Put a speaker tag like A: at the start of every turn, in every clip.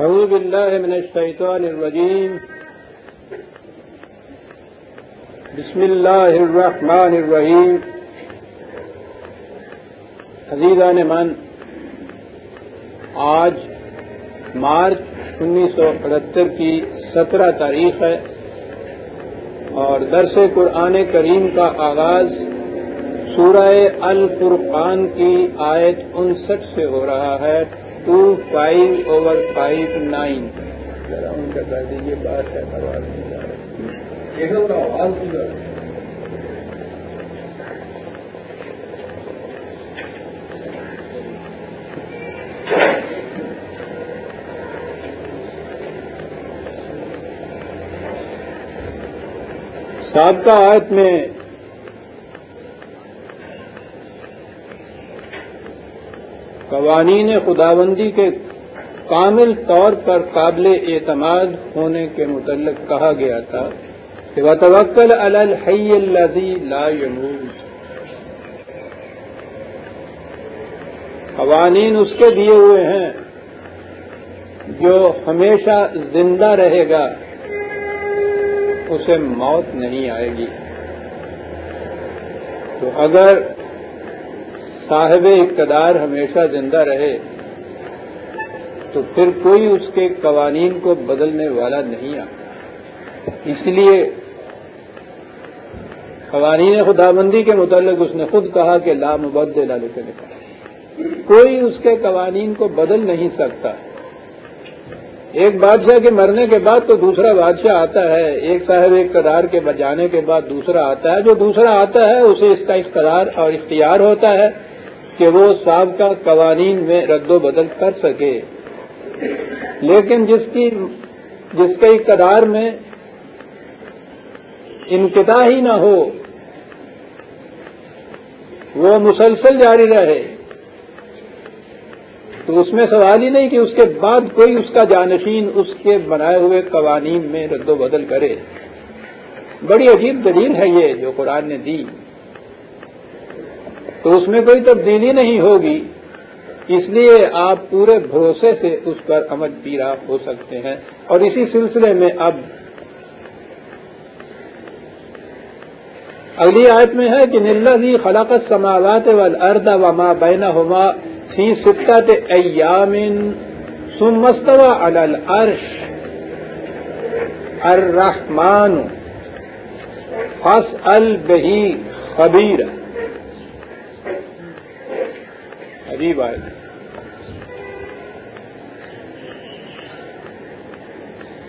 A: أعوذ بالله من الشيطان الرجيم. بسم الله الرحمن الرحيم. عزیزان من، آج مارچ انیس سو اٹھہتر کی سترہ تاریخ ہے اور درس قرآن کریم کا آغاز سورہ الفرقان کی آیت انسٹھ سے ہو رہا ہے۔ Two five over five nine ذرا ان کا کر دیجیے بات ہے آواز سابقہ آیت میں قوانین خدابندی کے کامل طور پر قابل اعتماد ہونے کے متعلق کہا گیا تھا کہ وتوکل الحی الذی لا يموت۔ قوانین اس کے دیے ہوئے ہیں جو ہمیشہ زندہ رہے گا، اسے موت نہیں آئے گی۔ تو اگر صاحب اقتدار ہمیشہ زندہ رہے، تو پھر کوئی اس کے قوانین کو بدلنے والا نہیں آتا۔ اس لیے قوانین خدا بندی کے متعلق اس نے خود کہا کہ لا مبدل علیہ نے کوئی اس کے قوانین کو بدل نہیں سکتا۔ ایک بادشاہ کے مرنے کے بعد تو دوسرا بادشاہ آتا ہے، ایک صاحب اقتدار کے بجانے کے بعد دوسرا آتا ہے۔ جو دوسرا آتا ہے، اسے اس کا اقتدار اور اختیار ہوتا ہے۔ کہ وہ سابقہ قوانین میں رد و بدل کر سکے۔ لیکن جس کی جس کے اقتدار میں انقطاع ہی نہ ہو، وہ مسلسل جاری رہے۔ تو اس میں سوال ہی نہیں کہ اس کے بعد کوئی اس کا جانشین اس کے بنائے ہوئے قوانین میں رد و بدل کرے۔ بڑی عجیب دلیل ہے یہ جو قرآن نے دی۔ تو اس میں کوئی تبدیلی نہیں ہوگی۔ اس لیے آپ پورے بھروسے سے اس پر عمل پیرا ہو سکتے ہیں۔ اور اسی سلسلے میں اب اگلی آیت میں ہے کہ نلہ دی خلاقت سماوات والارض وما بینہما فی ستت ایام ثم استوى على العرش الرحمن فاسأل به خبیر عجیب آئے۔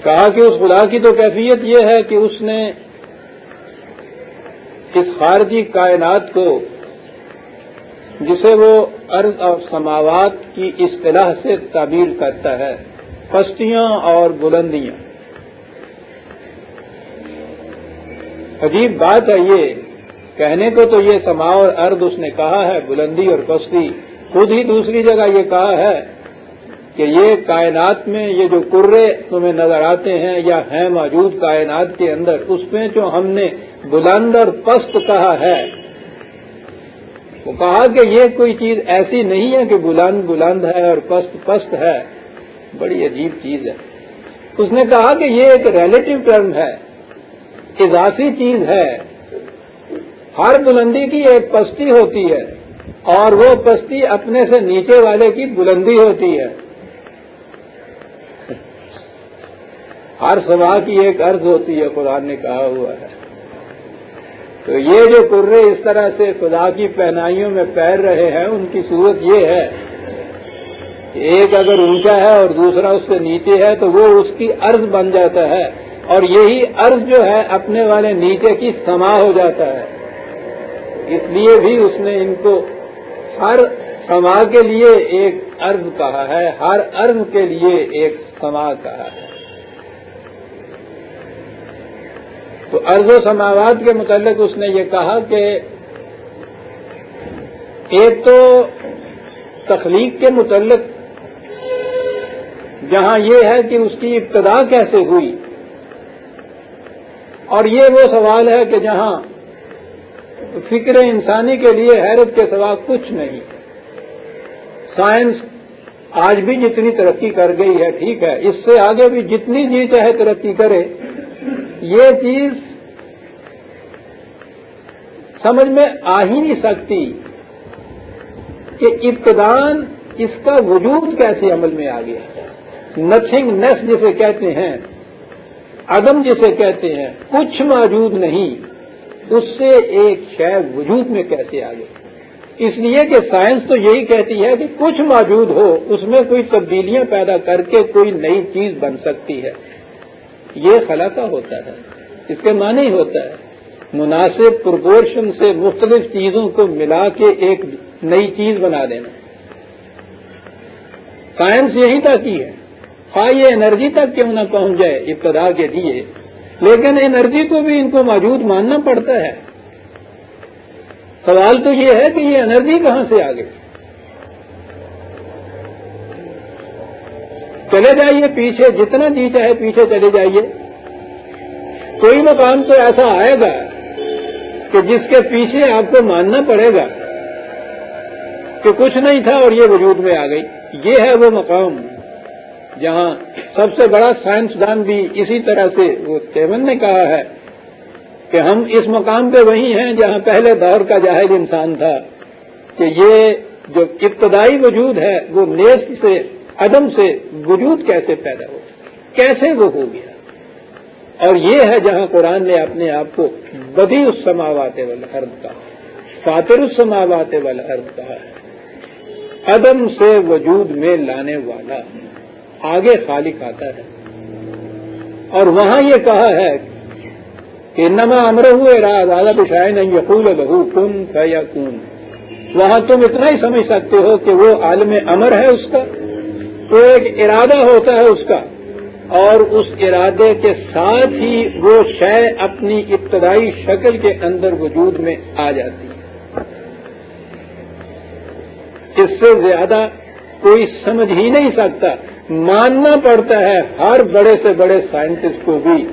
A: کہا کہ اس خدا کی تو کیفیت یہ ہے کہ اس نے اس خارجی کائنات کو جسے وہ ارض اور سماوات کی اصطلاح سے تعبیر کرتا ہے، پستیاں اور بلندیاں۔ عجیب بات ہے یہ۔ کہنے کو تو یہ سما اور ارد اس نے کہا ہے، بلندی اور پستی۔ خود ہی دوسری جگہ یہ کہا ہے کہ یہ کائنات میں یہ جو کرے تمہیں نظر آتے ہیں یا ہیں موجود کائنات کے اندر، اس میں جو ہم نے بلند اور پست کہا ہے، وہ کہا کہ یہ کوئی چیز ایسی نہیں ہے کہ بلند بلند ہے اور پست پست ہے۔ بڑی عجیب چیز ہے۔ اس نے کہا کہ یہ ایک ریلیٹو ٹرم ہے۔ اضافی چیز ہے۔ ہر بلندی کی ایک پستی ہوتی ہے۔ اور وہ پستی اپنے سے نیچے والے کی بلندی ہوتی ہے۔ ہر سما کی ایک عرض ہوتی ہے قرآن نے کہا ہوا ہے۔ تو یہ جو کرے اس طرح سے خدا کی پہنائیوں میں پیر رہے ہیں، ان کی صورت یہ ہے کہ ایک اگر اونچا ہے اور دوسرا اس سے نیچے ہے، تو وہ اس کی عرض بن جاتا ہے۔ اور یہی عرض جو ہے، اپنے والے نیچے کی سما ہو جاتا ہے۔ اس لیے بھی اس نے ان کو ہر سما کے لیے ایک عرض کہا ہے، ہر عرض کے لیے ایک سما کہا ہے۔ تو ارض و سماوات کے متعلق اس نے یہ کہا کہ ایک تو تخلیق کے متعلق جہاں یہ ہے کہ اس کی ابتدا کیسے ہوئی۔ اور یہ وہ سوال ہے کہ جہاں فکر انسانی کے لیے حیرت کے سوا کچھ نہیں۔ سائنس آج بھی جتنی ترقی کر گئی ہے، ٹھیک ہے، اس سے آگے بھی جتنی جی چاہے ترقی کرے۔ یہ چیز سمجھ میں آ ہی نہیں سکتی کہ ابتدان اس کا وجود کیسے عمل میں آ گیا نتھنگ نیس جسے کہتے ہیں، عدم جسے کہتے ہیں، کچھ موجود نہیں۔ اس سے ایک شے وجود میں کیسے آ گئی اس لیے کہ سائنس تو یہی کہتی ہے کہ کچھ موجود ہو، اس میں کوئی تبدیلیاں پیدا کر کے کوئی نئی چیز بن سکتی ہے۔ یہ خلا کا ہوتا ہے۔ اس کے معنی ہوتا ہے۔ مناسب پرپورشن سے مختلف چیزوں کو ملا کے ایک نئی چیز بنا دینا سائنس یہی تک ہے۔ ہاں یہ انرجی تک کیوں نہ پہنچ جائے، ابتدا کے لیے۔ لیکن انرجی کو بھی ان کو موجود ماننا پڑتا ہے۔ سوال تو یہ ہے کہ یہ انرجی کہاں سے آ گئی؟ چلے جائیے پیچھے، جتنا جی چاہے پیچھے چلے جائیے۔ کوئی مقام تو ایسا آئے گا کہ جس کے پیچھے آپ کو ماننا پڑے گا کہ کچھ نہیں تھا اور یہ وجود میں آ گئی۔ یہ ہے وہ مقام۔ جہاں سب سے بڑا سائنسدان بھی اسی طرح سے وہ تیون نے کہا ہے کہ ہم اس مقام پہ وہی ہیں جہاں پہلے دور کا جاہد انسان تھا کہ یہ جو ابتدائی وجود ہے، وہ نیس سے، عدم سے وجود کیسے پیدا ہو؟ کیسے وہ ہو گیا؟ اور یہ ہے جہاں قرآن نے اپنے آپ کو بدی اس سماوات والارض کہا فاتر اس سماوات والارض کہا ہے۔ عدم سے وجود میں لانے والا آگے خالق آتا ہے۔ اور وہاں یہ کہا ہے کہ نما امر ہوئے راز اعلیٰ بشائے نہیں، یقول بہو کن یا کن وہاں تم اتنا ہی سمجھ سکتے ہو کہ وہ عالم امر ہے اس کا تو ایک ارادہ ہوتا ہے اس کا، اور اس ارادے کے ساتھ ہی وہ شے اپنی ابتدائی شکل کے اندر وجود میں آ جاتی ہے۔ اس سے زیادہ کوئی سمجھ ہی نہیں سکتا ماننا پڑتا ہے ہر بڑے سے بڑے سائنٹسٹ کو بھی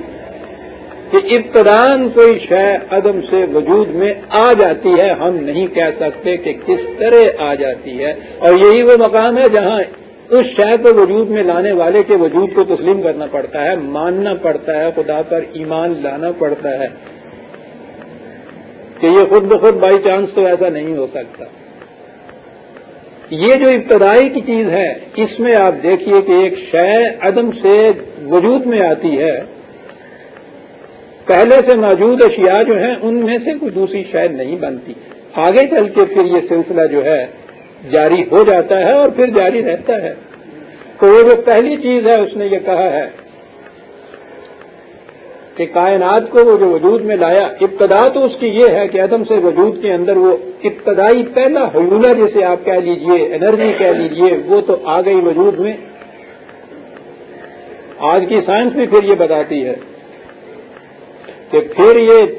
A: کہ ابتدان کوئی شے عدم سے وجود میں آ جاتی ہے، ہم نہیں کہہ سکتے کہ کس طرح آ جاتی ہے۔ اور یہی وہ مقام ہے جہاں اس شے کو وجود میں لانے والے کے وجود کو تسلیم کرنا پڑتا ہے، ماننا پڑتا ہے، خدا پر ایمان لانا پڑتا ہے۔ کہ یہ خود بخود بائی چانس تو ایسا نہیں ہو سکتا۔ یہ جو ابتدائی کی چیز ہے، اس میں آپ دیکھیے کہ ایک شے عدم سے وجود میں آتی ہے۔ پہلے سے موجود اشیاء جو ہیں، ان میں سے کوئی دوسری شے نہیں بنتی۔ آگے چل کے پھر یہ سلسلہ جو ہے، جاری ہو جاتا ہے اور پھر جاری رہتا ہے۔ تو وہ جو پہلی چیز ہے، اس نے یہ کہا ہے کہ کائنات کو وہ جو وجود میں لایا، ابتدا تو اس کی یہ ہے کہ عدم سے وجود کے اندر وہ ابتدائی پہلا حلولہ جسے آپ کہہ لیجیے، انرجی کہہ لیجیے، وہ تو آ گئی وجود میں۔ آج کی سائنس بھی پھر یہ بتاتی ہے کہ پھر یہ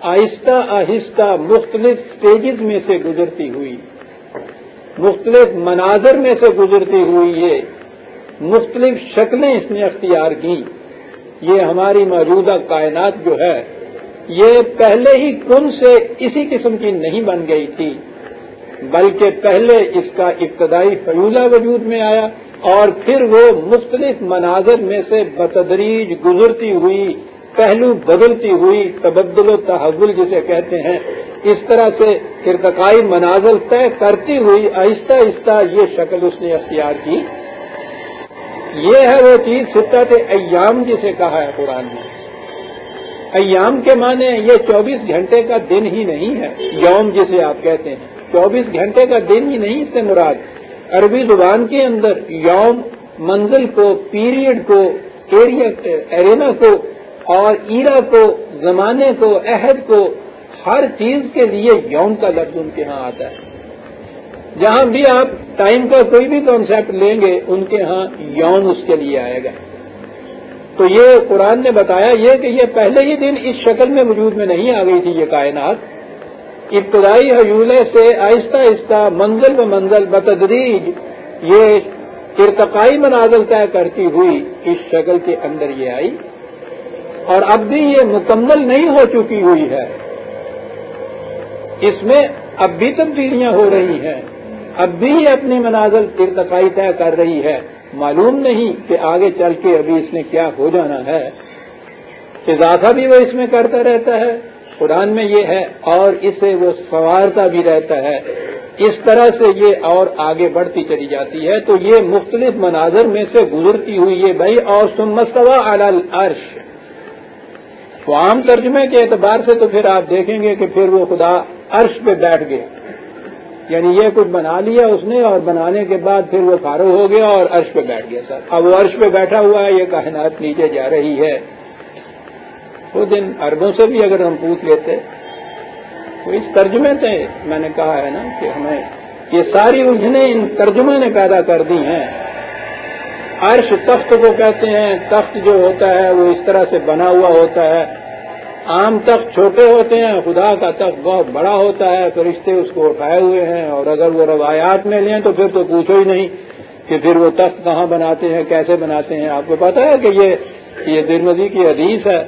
A: آہستہ آہستہ مختلف سٹیجز میں سے گزرتی ہوئی، مختلف مناظر میں سے گزرتی ہوئی یہ، مختلف شکلیں اس نے اختیار کی۔ یہ ہماری موجودہ کائنات جو ہے، یہ پہلے ہی کن سے اسی قسم کی نہیں بن گئی تھی، بلکہ پہلے اس کا ابتدائی فیوزہ وجود میں آیا اور پھر وہ مختلف مناظر میں سے بتدریج گزرتی ہوئی، پہلو بدلتی ہوئی تبدل و تحول جسے کہتے ہیں۔ اس طرح سے ارتقائی مناظر طے کرتی ہوئی آہستہ آہستہ یہ شکل اس نے اختیار کی۔ یہ ہے وہ چیز ستت ایام جسے کہا ہے قرآن نے۔ ایام کے معنی یہ چوبیس گھنٹے کا دن ہی نہیں ہے، یوم جسے آپ کہتے ہیں۔ چوبیس گھنٹے کا دن ہی نہیں، اس سے مراد عربی زبان کے اندر یوم، منزل کو، پیریڈ کو ایریا ایرینا کو، اور ایرا کو، زمانے کو، عہد کو، ہر چیز کے لیے یوم کا لفظ ان کے ہاں آتا ہے۔ جہاں بھی آپ ٹائم کا کوئی بھی کانسیپٹ لیں گے، ان کے ہاں یوم اس کے لیے آئے گا۔ تو یہ قرآن نے بتایا یہ کہ یہ پہلے ہی دن اس شکل میں وجود میں نہیں آ گئی تھی یہ کائنات۔ ابتدائی حجولے سے آہستہ آہستہ منزل و منزل بتدریج یہ ارتقائی منازل طے کرتی ہوئی اس شکل کے اندر یہ آئی۔ اور اب بھی یہ مکمل نہیں ہو چکی ہوئی ہے۔ اس میں اب بھی تبدیلیاں ہو رہی ہیں۔ اب بھی اپنی منازل ارتقائی طے کر رہی ہے۔ معلوم نہیں کہ آگے چل کے ابھی اس نے کیا ہو جانا ہے۔ اضافہ بھی وہ اس میں کرتا رہتا ہے۔ قرآن میں یہ ہے اور اسے وہ سنوارتا بھی رہتا ہے۔ اس طرح سے یہ اور آگے بڑھتی چلی جاتی ہے۔ تو یہ مختلف مناظر میں سے گزرتی ہوئی یہ بھائی اور سمستوا الرش تو عام ترجمے کے اعتبار سے تو پھر آپ دیکھیں گے کہ پھر وہ خدا عرش پہ بیٹھ گئے۔ یعنی یہ کچھ بنا لیا اس نے اور بنانے کے بعد پھر وہ فارغ ہو گیا اور عرش پہ بیٹھ گیا سر اب وہ عرش پہ بیٹھا ہوا ہے، یہ کائنات نیچے جا رہی ہے۔ خود ان اربوں سے بھی اگر ہم پوچھ لیتے، تو اس ترجمے سے میں نے کہا ہے نا کہ ہمیں یہ ساری الجھنیں ان ترجمے نے پیدا کر دی ہیں۔ عرش تخت کو کہتے ہیں، تخت جو ہوتا ہے وہ اس طرح سے بنا ہوا ہوتا ہے۔ عام تخت چھوٹے ہوتے ہیں، خدا کا تخت بہت بڑا ہوتا ہے، فرشتے اس کو اٹھائے ہوئے ہیں اور اگر وہ روایات میں لیں تو پھر تو پوچھو ہی نہیں کہ پھر وہ تخت کہاں بناتے ہیں، کیسے بناتے ہیں۔ آپ کو پتا ہے کہ یہ یہ درمزی کی حدیث ہے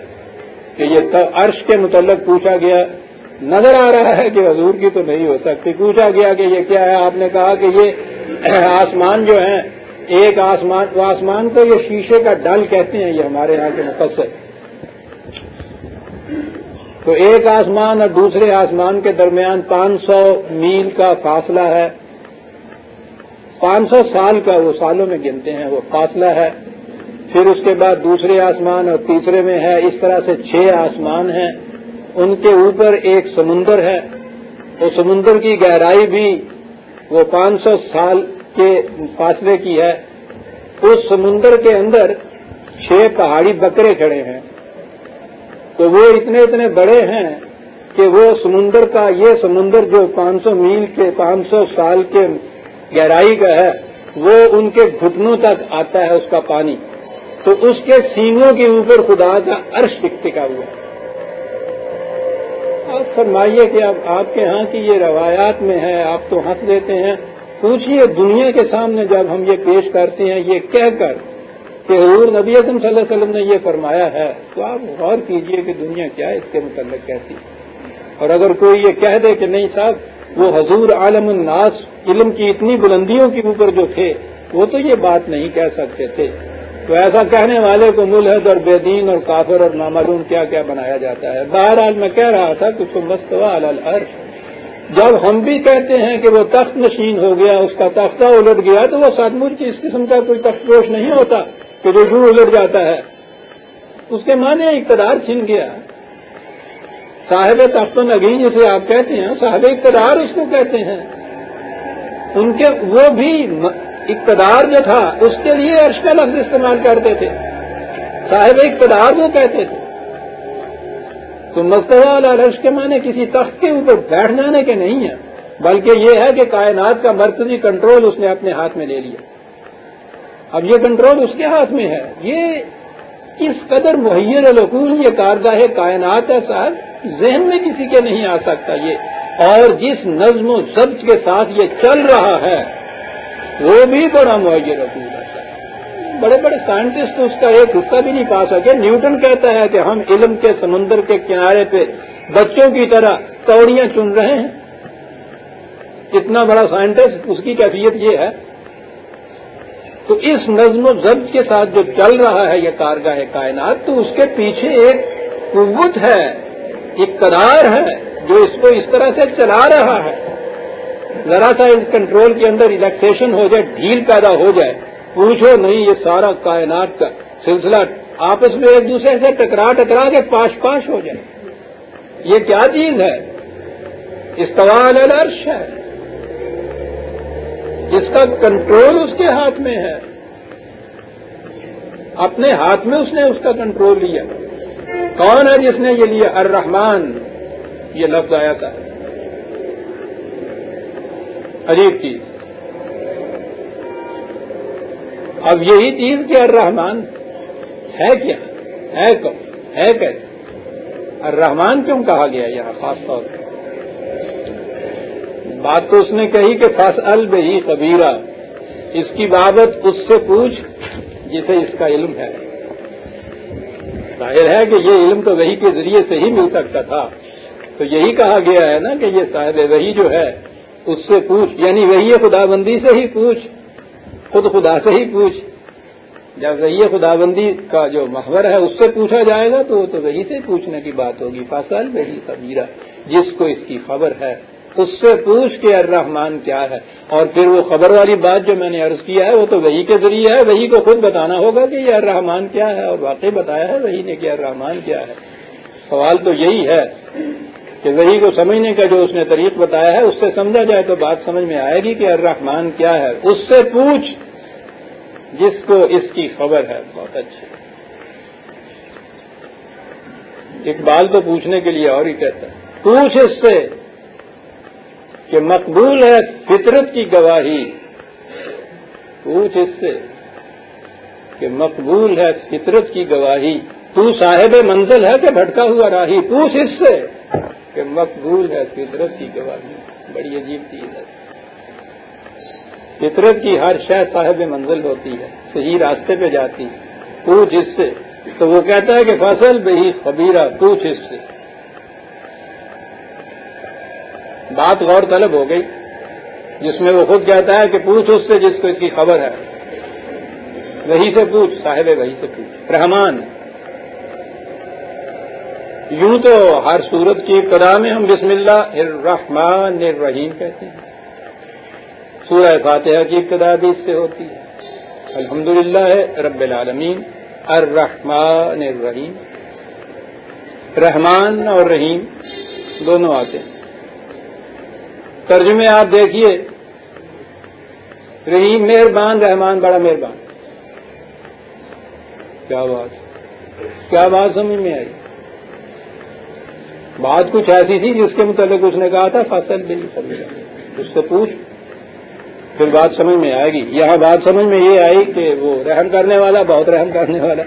A: کہ یہ عرش کے متعلق پوچھا گیا۔ نظر آ رہا ہے کہ حضور کی تو نہیں ہو سکتی۔ پوچھا گیا کہ یہ کیا ہے؟ آپ نے کہا کہ یہ آسمان جو ہیں، ایک آسمان آسمان کو یہ شیشے کا ڈل کہتے ہیں، یہ ہمارے یہاں کے مقصد تو ایک آسمان اور دوسرے آسمان کے درمیان پانچ سو میل کا فاصلہ ہے۔ پانچ سو سال کا وہ سالوں میں گنتے ہیں، وہ فاصلہ ہے۔ پھر اس کے بعد دوسرے آسمان اور تیسرے میں ہے۔ اس طرح سے چھ آسمان ہیں۔ ان کے اوپر ایک سمندر ہے۔ وہ سمندر کی گہرائی بھی وہ پانچ سو سال کے فاصلے کی ہے۔ اس سمندر کے اندر چھ پہاڑی بکرے کھڑے ہیں۔ تو وہ اتنے اتنے بڑے ہیں کہ وہ سمندر کا یہ سمندر جو پانچ سو میل کے، پانچ سو سال کے گہرائی کا ہے، وہ ان کے گھٹنوں تک آتا ہے اس کا پانی۔ تو اس کے سینگوں کے اوپر خدا کا عرش ٹکا ہوا۔ آپ فرمائیے کہ اب آپ کے ہاں کی یہ روایات میں ہے، آپ تو ہنس دیتے ہیں۔ پوچھیے دنیا کے سامنے جب ہم یہ پیش کرتے ہیں، یہ کہہ کر کہ حضور نبی اعظم صلی اللہ علیہ وسلم نے یہ فرمایا ہے، تو آپ غور کیجیے کہ دنیا کیا ہے اس کے متعلق کہتی اور اگر کوئی یہ کہہ دے کہ نہیں صاحب، وہ حضور عالم الناس، علم کی اتنی بلندیوں کے اوپر جو تھے، وہ تو یہ بات نہیں کہہ سکتے تھے۔ تو ایسا کہنے والے کو ملحد اور بے دین اور کافر اور نامعلوم کیا کیا بنایا جاتا ہے۔ بہرحال میں کہہ رہا تھا کہ مستوا العرش جب ہم بھی کہتے ہیں کہ وہ تخت نشین ہو گیا، اس کا تختہ الٹ گیا، تو وہ سدمر کی اس قسم کا کوئی تخت گوش نہیں ہوتا۔ کہ جو یوں الٹ جاتا ہے، اس کے معنی اقتدار چھن گیا۔ صاحب تخت نگین جسے آپ کہتے ہیں، صاحب اقتدار اس کو کہتے ہیں۔ ان کے وہ بھی اقتدار جو تھا، اس کے لیے عرش کا لفظ استعمال کرتے تھے۔ صاحب اقتدار وہ کہتے تھے۔ تو مستوا عرش کے معنی کسی تخت کے اوپر بیٹھ جانے کے نہیں ہے بلکہ یہ ہے کہ کائنات کا مرکزی کنٹرول اس نے اپنے ہاتھ میں لے لیا۔ اب یہ کنٹرول اس کے ہاتھ میں ہے۔ یہ اس قدر محیر القول یہ کارگاہ کائنات ہے صاحب، ذہن میں کسی کے نہیں آ سکتا یہ۔ اور جس نظم و ضبط کے ساتھ یہ چل رہا ہے، وہ بھی بڑا محیر رقول ہے بڑے بڑے سائنٹسٹ اس کا ایک حصہ بھی نہیں پا سکے۔ نیوٹن کہتا ہے کہ ہم علم کے سمندر کے کنارے پہ بچوں کی طرح کوڑیاں چن رہے ہیں۔ اتنا بڑا سائنٹسٹ، اس کی کیفیت یہ ہے۔ تو اس نظم و ضبط کے ساتھ جو چل رہا ہے یہ کارگاہ کائنات، تو اس کے پیچھے ایک قوت ہے اقتدار ہے جو اس کو اس طرح سے چلا رہا ہے۔ ذرا سا اس کنٹرول کے اندر ریلیکسیشن ہو جائے، ڈھیل پیدا ہو جائے۔ پوچھو نہیں، یہ سارا کائنات کا سلسلہ آپس میں ایک دوسرے سے ٹکرا ٹکرا کے پاش پاش ہو جائے۔ یہ کیا چیز ہے؟ استوال الرش ہے۔ جس کا کنٹرول اس کے ہاتھ میں ہے۔ اپنے ہاتھ میں اس نے اس کا کنٹرول لیا۔ کون ہے جس نے یہ لیا؟ الرحمان یہ لفظ آیا تھا۔ عجیب چیز۔ اب یہی چیز کہ الرحمان ہے کیا؟ ہے کون؟ ہے کیسے؟ الرحمان کیوں کہا گیا یہاں خاص طور پہ بات تو اس نے کہی کہ فص البہی کبیرہ اس کی بابت اس سے پوچھ جسے اس کا علم ہے۔ ظاہر ہے کہ یہ علم تو وہی کے ذریعے سے ہی مل سکتا تھا۔ تو یہی کہا گیا ہے نا کہ یہ صاحب وہی جو ہے، اس سے پوچھ یعنی وہی خدا بندی سے ہی پوچھ، خود خدا سے ہی پوچھ۔ جب وہی خدا بندی کا جو محور ہے، اس سے پوچھا جائے گا تو وہ تو وہی سے پوچھنے کی بات ہوگی۔ فاصل وہی خبیرہ جس کو اس کی خبر ہے۔ اس سے پوچھ کے الرحمان کیا ہے؟ اور پھر وہ خبر والی بات جو میں نے عرض کیا ہے، وہ تو وہی کے ذریعے ہے، وہی کو خود بتانا ہوگا کہ یہ الرحمان کیا ہے، اور واقعی بتایا ہے وہی نے کہ الرحمان کیا ہے۔ سوال تو یہی ہے کہ وہی کو سمجھنے کا جو اس نے طریق بتایا ہے، اس سے سمجھا جائے تو بات سمجھ میں آئے گی کہ الرحمان کیا ہے۔ اس سے پوچھ جس کو اس کی خبر ہے۔ بہت اچھی اقبال تو پوچھنے کے لیے اور ہی کہتا ہے۔ پوچھ اس سے۔ کہ مقبول ہے فطرت کی گواہی۔ پوچھ اس سے کہ مقبول ہے فطرت کی گواہی۔ تو صاحب منزل ہے کہ بھٹکا ہوا راہی؟ پوچھ اس سے کہ مقبول ہے فطرت کی گواہی۔ بڑی عجیب چیز ہے۔ فطرت کی ہر شہ صاحب منزل ہوتی ہے، صحیح راستے پہ جاتی۔ پوچھ اس سے۔ تو وہ کہتا ہے کہ فصل بہی خبیرہ۔ پوچھ اس سے۔ بات غور طلب ہو گئی، جس میں وہ خود کہتا ہے کہ پوچھ اس سے جس کو اس کی خبر ہے۔ وہی سے پوچھ، صاحب وہی سے پوچھ۔ رحمان، یوں تو ہر صورت کی ابتدا میں ہم بسم اللہ، الرحمن الرحیم کہتے ہیں۔ سورہ فاتحہ کی ابتدا بھی اس سے ہوتی ہے۔ الحمد للہ رب العالمین، الرحمن الرحیم۔ رحمان اور رحیم، دونوں آتے ہیں۔ ترجمے آپ دیکھیے۔ رحیم مہربان، رحمان بڑا مہربان۔ کیا بات؟ کیا بات سمجھ میں آئی؟ بات کچھ ایسی تھی جس کے متعلق اس نے کہا تھا، فصل بھی سمجھ اس سے پوچھ، پھر بات سمجھ میں آئے گی۔ یہاں بات سمجھ میں یہ آئی کہ وہ رحم کرنے والا، بہت رحم کرنے والا۔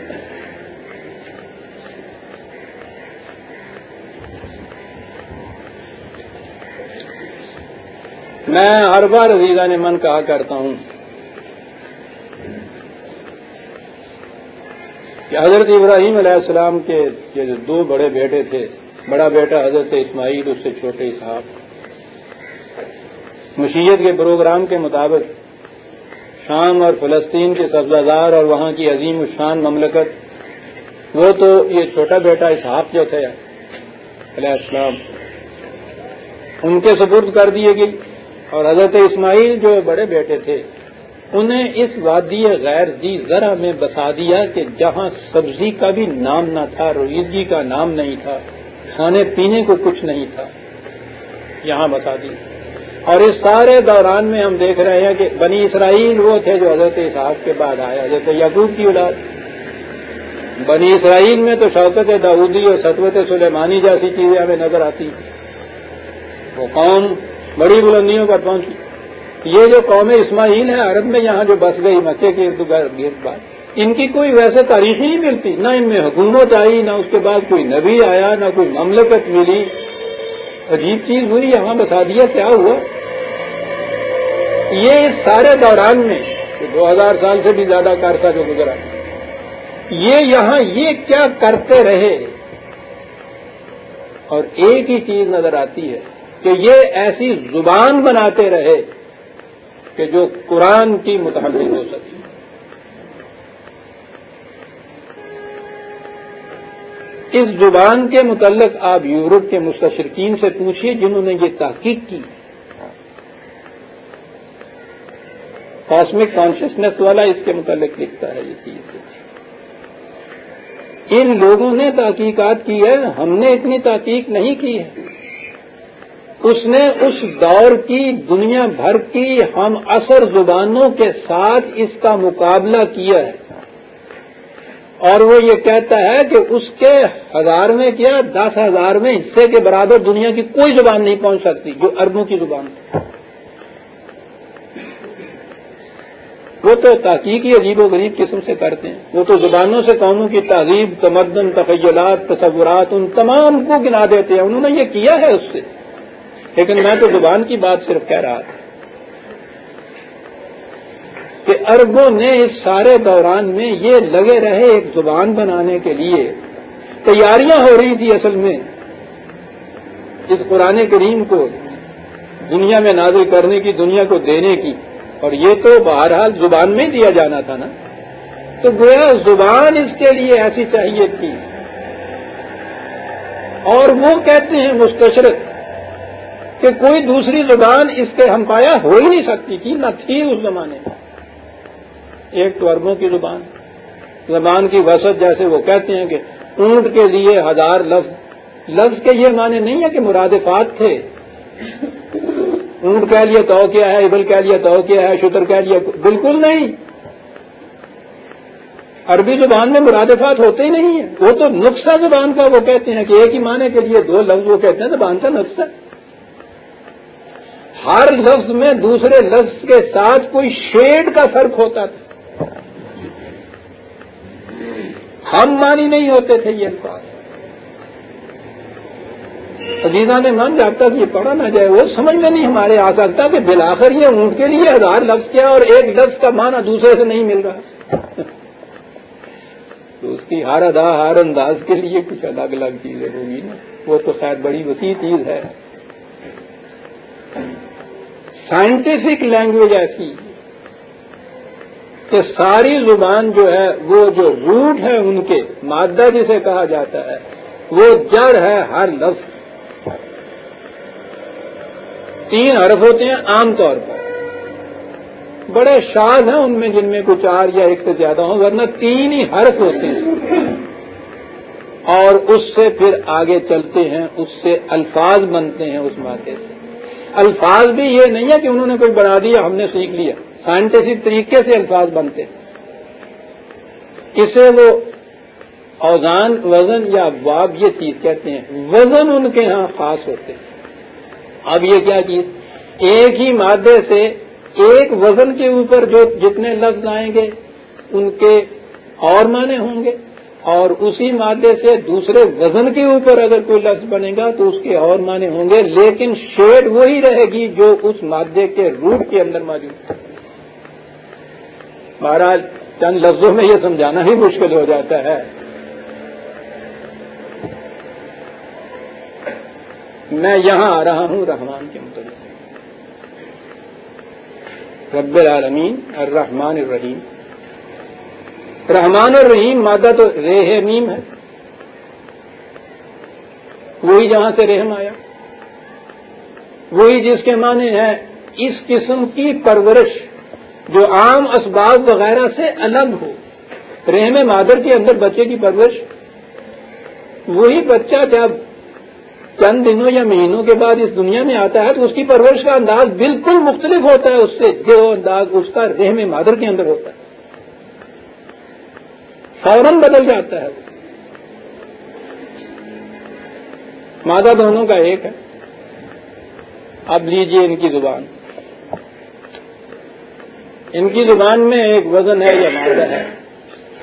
A: میں ہر بار عزیزہ نے من کہا کرتا ہوں کہ حضرت ابراہیم علیہ السلام کے جو دو بڑے بیٹے تھے، بڑا بیٹا حضرت اسماعیل، اس سے چھوٹے صاحب مشیت کے پروگرام کے مطابق شام اور فلسطین کے سبزہ اور وہاں کی عظیم الشان مملکت، وہ تو یہ چھوٹا بیٹا اسحاق جو تھے علیہ السلام، ان کے سپرد کر دیے گئی اور حضرت اسماعیل جو بڑے بیٹے تھے، انہیں اس وادی غیر دی ذرا میں بتا دیا کہ جہاں سبزی کا بھی نام نہ تھا، رویدگی کا نام نہیں تھا، کھانے پینے کو کچھ نہیں تھا، یہاں بتا دی۔ اور اس سارے دوران میں ہم دیکھ رہے ہیں کہ بنی اسرائیل وہ تھے جو حضرت صاحب کے بعد آئے حضرت یعقوب کی اولاد۔ بنی اسرائیل میں تو شوکت داودی اور سطوت سلیمانی جیسی چیزیں ہمیں نظر آتی۔ وہ قوم بڑی بلندیوں پر پہنچی یہ جو قوم اسماعیل ہے عرب میں یہاں جو بس گئی، مکے کے ارد گرد بات۔ ان کی کوئی ویسے تاریخ ہی نہیں ملتی، نہ ان میں حکومت آئی نہ اس کے بعد کوئی نبی آیا، نہ کوئی مملکت ملی۔ عجیب چیز ہوئی، یہاں بتا دیا کیا ہوا۔ یہ اس سارے دوران میں، دو ہزار سال سے بھی زیادہ کارسا جو گزرا، یہ یہاں یہ کیا کرتے رہے؟ اور ایک ہی چیز نظر آتی ہے۔ کہ یہ ایسی زبان بناتے رہے کہ جو قرآن کی متحمل ہو سکتی اس زبان کے متعلق آپ یورپ کے مستشرقین سے پوچھیے جنہوں نے یہ تحقیق کی۔ کاسمک کانشیسنیس والا اس کے متعلق لکھتا ہے یہ چیز۔ ان لوگوں نے تحقیقات کی ہے، ہم نے اتنی تحقیق نہیں کی ہے۔ اس نے اس دور کی، دنیا بھر کی ہم اثر زبانوں کے ساتھ اس کا مقابلہ کیا ہے۔ اور وہ یہ کہتا ہے کہ اس کے ہزار میں کیا، دس ہزار میں حصے کے برابر دنیا کی کوئی زبان نہیں پہنچ سکتی جو اربوں کی زبان تھی۔ وہ تو تحقیق ہی عجیب و غریب قسم سے کرتے ہیں۔ وہ تو زبانوں سے قوموں کی تہذیب، تمدن، تخیلات، تصورات، ان تمام کو گنا دیتے ہیں۔ انہوں نے یہ کیا ہے اس سے؟ لیکن میں تو زبان کی بات صرف کہہ رہا تھا کہ اربوں نے اس سارے دوران میں یہ لگے رہے ایک زبان بنانے کے لیے تیاریاں ہو رہی تھی اصل میں، اس قرآن کریم کو دنیا میں نازل کرنے کی، دنیا کو دینے کی۔ اور یہ تو بہرحال زبان میں دیا جانا تھا نا۔ تو گویا زبان اس کے لیے ایسی چاہیے تھی۔ اور وہ کہتے ہیں مستشرق۔ کہ کوئی دوسری زبان اس کے ہم پایا ہو ہی نہیں سکتی تھی، نہ تھی اس زمانے میں۔ ایک تو اربوں کی زبان زبان کی وسط جیسے وہ کہتے ہیں کہ اونٹ کے لیے ہزار لفظ۔ لفظ کے یہ معنی نہیں ہے کہ مرادفات تھے۔ اونٹ کہہ لیا تو کیا ہے، ابل کہہ لیا تو کیا ہے، شتر کہہ لیا، بالکل نہیں۔ عربی زبان میں مرادفات ہوتے ہی نہیں ہیں۔ وہ تو نقصہ زبان کا وہ کہتے ہیں کہ ایک ہی معنی کے لیے دو لفظ وہ کہتے ہیں، زبان کا نقصہ۔ ہر لفظ میں دوسرے لفظ کے ساتھ کوئی شیڈ کا فرق ہوتا تھا۔ ہم مانی نہیں ہوتے تھے یہ الفاظ۔ عزیزہ نے من جاتا کہ یہ پڑھا نہ جائے، وہ سمجھ میں نہیں ہمارے آ سکتا کہ بلاخر یہ اونٹ کے لیے ہزار لفظ کیا اور ایک لفظ کا معنی دوسرے سے نہیں مل رہا۔ تو اس کی ہر ادا ہر انداز کے لیے کچھ الگ الگ چیزیں ہوگی نا۔ وہ تو شاید بڑی وسیع چیز ہے۔ سائنٹیفک لینگویج ایسی کہ ساری زبان جو ہے وہ جو روٹ ہے ان کے مادہ جسے کہا جاتا ہے وہ جڑ ہے ہر لفظ تین حرف ہوتے ہیں عام طور پر بڑے شاد ہیں ان میں جن میں کچھ چار یا ایک سے زیادہ ہوں ورنہ تین ہی حرف ہوتے ہیں اور اس سے پھر آگے چلتے ہیں اس سے الفاظ بنتے ہیں اس مادے سے الفاظ بھی یہ نہیں ہے کہ انہوں نے کوئی بنا دیا، ہم نے سیکھ لیا۔ سائنٹیفک طریقے سے الفاظ بنتے اسے وہ اوزان، وزن یا واب یہ چیز کہتے ہیں۔ وزن ان کے ہاں خاص ہوتے ہیں۔ اب یہ کیا چیز؟ ایک ہی مادے سے ایک وزن کے اوپر جو جتنے لفظ آئیں گے، ان کے اور معنی ہوں گے۔ اور اسی مادے سے دوسرے وزن کے اوپر اگر کوئی لفظ بنے گا تو اس کے اور معنی ہوں گے، لیکن شیڈ وہی رہے گی جو اس مادے کے روٹ کے اندر موجود ہے۔ مہاراج چند لفظوں میں یہ سمجھانا ہی مشکل ہو جاتا ہے۔ میں یہاں آ رہا ہوں رحمان کے متعلق۔ رب العالمین، الرحمن الرحیم۔ رحمان الرحیم مادہ تو ریح میم ہے۔ وہی جہاں سے رحم آیا۔ وہی جس کے معنی ہے اس قسم کی پرورش جو عام اسباب وغیرہ سے الگ ہو۔ رحم مادر کے اندر بچے کی پرورش۔ وہی بچہ جب چند دنوں یا مہینوں کے بعد اس دنیا میں آتا ہے تو اس کی پرورش کا انداز بالکل مختلف ہوتا ہے اس سے، جو انداز اس کا رحم مادر کے اندر ہوتا ہے۔ فوراً بدل جاتا ہے مادہ دونوں کا ایک ہے۔ اب لیجیے ان کی زبان۔ ان کی زبان میں ایک وزن ہے یا مادہ ہے۔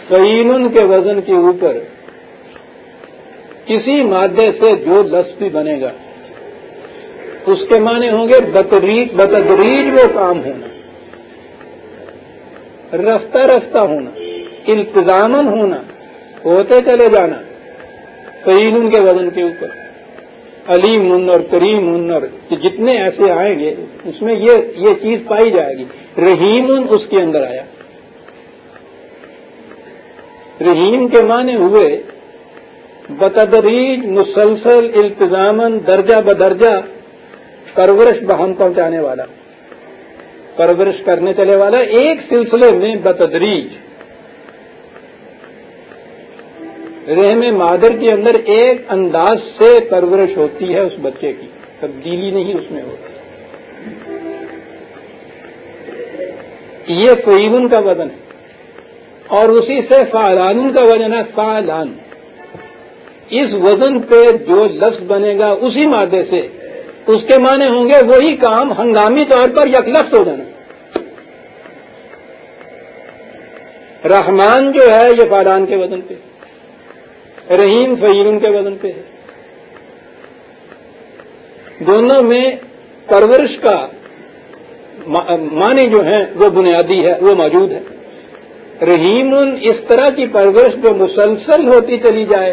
A: فعین کے وزن کے اوپر کسی مادے سے جو لفظ بھی بنے گا، اس کے معنی ہوں گے بتدریج وہ کام ہونا۔ رفتہ رفتہ ہونا۔ التظامن ہونا، ہوتے چلے جانا قریل ان کے وزن کے اوپر۔ علی من اور کریم من اور جتنے ایسے آئیں گے، اس میں یہ یہ چیز پائی جائے گی۔ رحیم اس کے اندر آیا۔ رحیم کے معنی ہوئے بتدریج مسلسل التظامن درجہ بدرجہ پرورش بہم پہنچانے والا۔ پرورش کرنے چلے والا، ایک سلسلے میں بتدریج رحم مادر کے اندر ایک انداز سے پرورش ہوتی ہے اس بچے کی، تبدیلی نہیں اس میں ہوتی۔ یہ فعین کا وزن ہے۔ اور اسی سے فعلان کا وزن ہے، فعلان۔ اس وزن پہ جو لفظ بنے گا اسی مادے سے، اس کے معنی ہوں گے وہی کام ہنگامی طور پر یک لفظ ہو جانا۔ رحمان جو ہے یہ فادان کے وزن پہ۔ رحیم فعین کے وزن پہ ہے۔ دونوں میں پرورش کا معنی جو ہے وہ بنیادی ہے وہ موجود ہے رحیم اس طرح کی پرورش جو مسلسل ہوتی چلی جائے،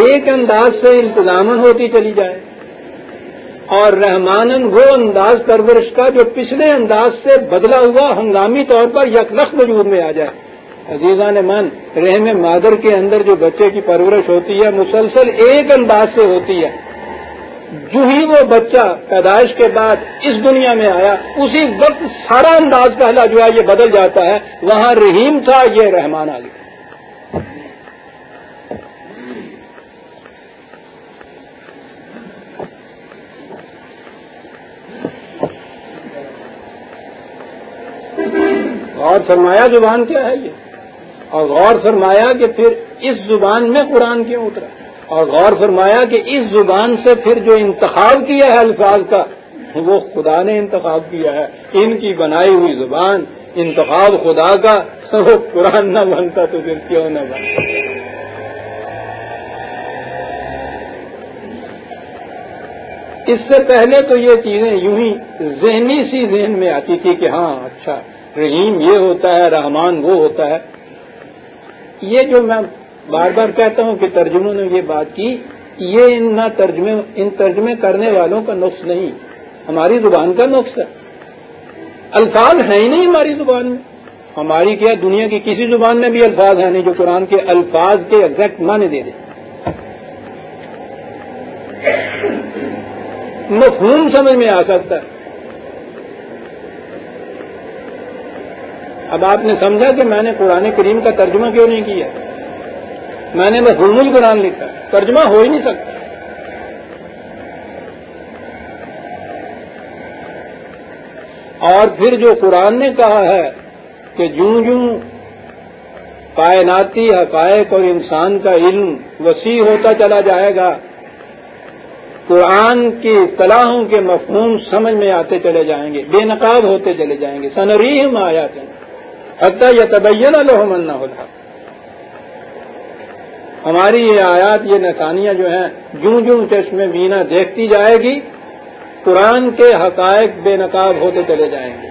A: ایک انداز سے انتظام ہوتی چلی جائے، اور رحمانن وہ انداز پرورش کا جو پچھلے انداز سے بدلا ہوا ہنگامی طور پر یک وجود میں آ جائے۔ عزیزہ نے من، رحم مادر کے اندر جو بچے کی پرورش ہوتی ہے، مسلسل ایک انداز سے ہوتی ہے۔ جو ہی وہ بچہ پیدائش کے بعد اس دنیا میں آیا، اسی وقت سارا انداز پہلا جو ہے، یہ بدل جاتا ہے۔ وہاں رحیم تھا، یہ رحمان آ گیا اور فرمایا زبان کیا ہے یہ؟ اور غور فرمایا کہ پھر اس زبان میں قرآن کیوں اترا؟ اور غور فرمایا کہ اس زبان سے پھر جو انتخاب کیا ہے الفاظ کا، وہ خدا نے انتخاب کیا ہے۔ ان کی بنائی ہوئی زبان، انتخاب خدا کا، وہ قرآن نہ بنتا تو پھر کیوں نہ بنتا اس سے پہلے تو یہ چیزیں یوں ہی ذہنی سی ذہن میں آتی تھی کہ ہاں اچھا رحیم یہ ہوتا ہے، رحمان وہ ہوتا ہے۔ یہ جو میں بار بار کہتا ہوں کہ ترجموں نے یہ بات کی یہ ان نہ ترجمے، ان ترجمے کرنے والوں کا نقص نہیں، ہماری زبان کا نقص ہے۔ الفاظ ہیں ہی نہیں ہماری زبان میں۔ ہماری کیا دنیا کی کسی زبان میں بھی الفاظ ہیں نہیں جو قرآن کے الفاظ کے ایگزیکٹ معنی دے دیں مفہوم سمجھ میں آ سکتا ہے۔ اب آپ نے سمجھا کہ میں نے قرآن کریم کا ترجمہ کیوں نہیں کیا؟ میں نے مفہوم القرآن لکھا۔ ترجمہ ہو ہی نہیں سکتا۔ اور پھر جو قرآن نے کہا ہے کہ جوں جوں کائناتی حقائق اور انسان کا علم وسیع ہوتا چلا جائے گا، قرآن کی صلاحوں کے مفہوم سمجھ میں آتے چلے جائیں گے، بے نقاب ہوتے چلے جائیں گے۔ سنریم آیا تھے حتیٰ یہ تبین الحمن نہ ہوتا ہماری یہ آیات، یہ نشانیاں جو ہیں، جوں جوں چشم بینا دیکھتی جائے گی، قرآن کے حقائق بے نقاب ہوتے چلے جائیں گے۔